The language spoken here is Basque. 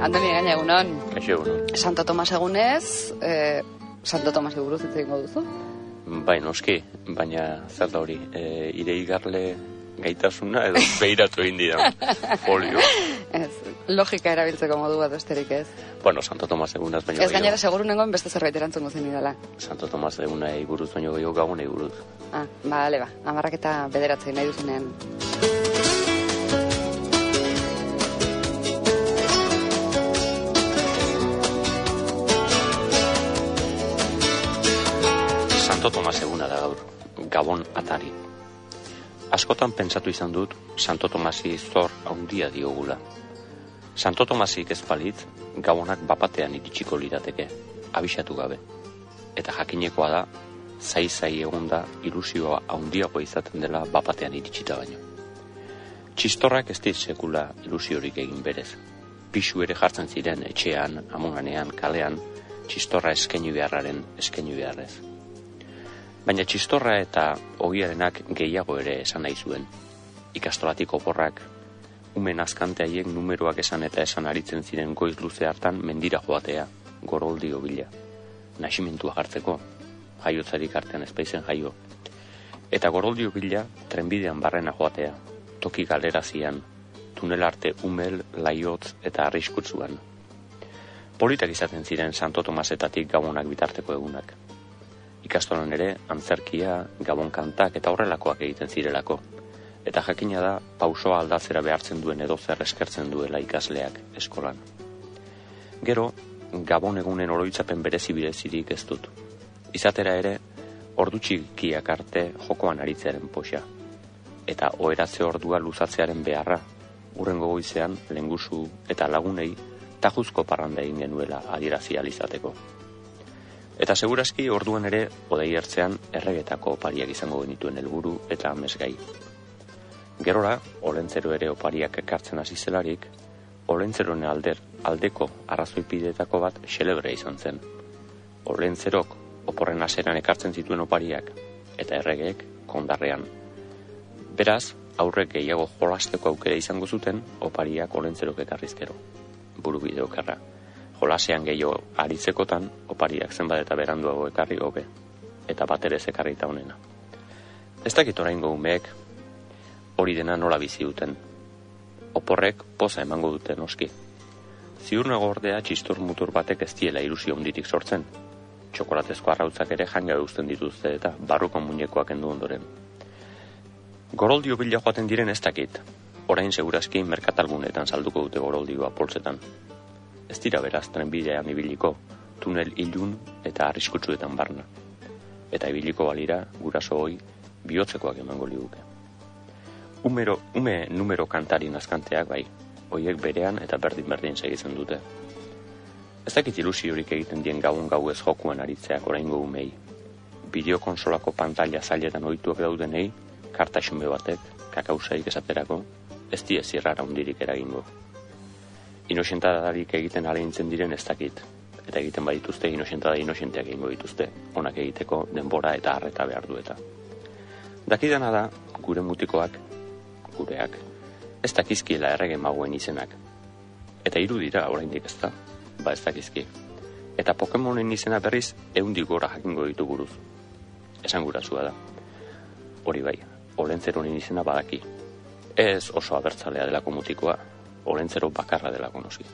Kaixo, egunon. Santo Tomas egunez, e, Santo Tomas eguruz hitz egingo duzu? Bai, noski, baina zer da hori, e, ire igarle gaitasuna edo behiratu egin dira, folio. Ez, logika erabiltzeko modu bat besterik ez. Bueno, Santo Tomas egunaz baino Ez gainera seguru nengoen beste zerbait erantzungo zen idala. Santo Tomas eguna buruz baino gehiago gagunei buruz. Ah, ba, ale ba, amarrak eta bederatzen nahi duzunean. Santo Tomas eguna da gaur, Gabon atari. Askotan pentsatu izan dut Santo Tomasi zor handia diogula. Santo Tomasik ez palit, Gabonak bapatean iritsiko lirateke, abisatu gabe. Eta jakinekoa da, zai-zai egonda ilusioa handiago izaten dela bapatean iritsita baino. Txistorrak ez dit sekula ilusiorik egin berez. Pisu ere jartzen ziren etxean, amonanean, kalean, txistorra eskaini beharraren eskaini beharrez. Baina txistorra eta ogiarenak gehiago ere esan nahi zuen. Ikastolatik oporrak, umen azkante haiek numeroak esan eta esan aritzen ziren goiz luze hartan mendira joatea, goroldi bila. Nasimentua jartzeko, jaiotzarik artean ezpaizen jaio. Eta goroldi bila trenbidean barrena joatea, toki galerazian, tunel arte umel, laiotz eta arriskutzuan. Politak izaten ziren Santo Tomasetatik gabonak bitarteko egunak. Ikastolan ere, antzerkia, gabon kantak eta horrelakoak egiten zirelako. Eta jakina da, pausoa aldatzera behartzen duen edo zer eskertzen duela ikasleak eskolan. Gero, gabon egunen oroitzapen berezi birezirik ez dut. Izatera ere, ordu txikiak arte jokoan aritzearen poxa. Eta oheratze ordua luzatzearen beharra, urrengo goizean, lengusu eta lagunei, tajuzko parranda egin genuela adierazi alizateko. Eta seguraski orduan ere odei ertzean erregetako opariak izango genituen helburu eta amesgai. Gerora, olentzero ere opariak ekartzen hasi zelarik, olentzeroen alder aldeko arrazoipidetako bat xelebre izan zen. Olentzerok oporren aseran ekartzen zituen opariak eta erregeek kondarrean. Beraz, aurrek gehiago jolasteko aukera izango zuten opariak olentzerok ekarrizkero. Buru bideo karra jolasean gehiago aritzekotan, opariak zenbat eta beranduago ekarri hobe, eta bat ere zekarrita honena. Ez dakit orain umeek hori dena nola bizi duten. Oporrek poza emango duten oski. Ziur nago ordea txistor mutur batek ez diela ilusio onditik sortzen. Txokolatezko arrautzak ere janga eusten dituzte eta barruko muñekoak endu ondoren. Goroldio bila joaten diren ez dakit. Orain segurazki merkatalgunetan salduko dute goroldioa poltsetan ez dira beraz trenbidean ibiliko, tunel ilun eta arriskutsuetan barna. Eta ibiliko balira, guraso hoi, bihotzekoak emango liguke. Umero, ume numero kantari nazkanteak bai, hoiek berean eta berdin-berdin segitzen dute. Ez dakit ilusiorik egiten dien gaun gau ez jokuan aritzeak oraingo umei. Bideokonsolako pantalla zailetan ohituak daudenei, karta batek, kakausaik esaterako, ez die zirrara undirik eragingo inosentadarik egiten alintzen diren ez dakit. Eta egiten badituzte inosentada inosenteak egingo dituzte, onak egiteko denbora eta harreta behar du eta. Dakidana da, gure mutikoak, gureak, ez dakizkiela errege maguen izenak. Eta hiru dira oraindik ez da, ba ez dakizki. Eta Pokemonen izena berriz eundik gora jakingo ditu buruz. Esan gurasua da. Hori bai, olentzeronen izena badaki. Ez oso abertzalea delako mutikoa, olentzero bakarra dela konosi.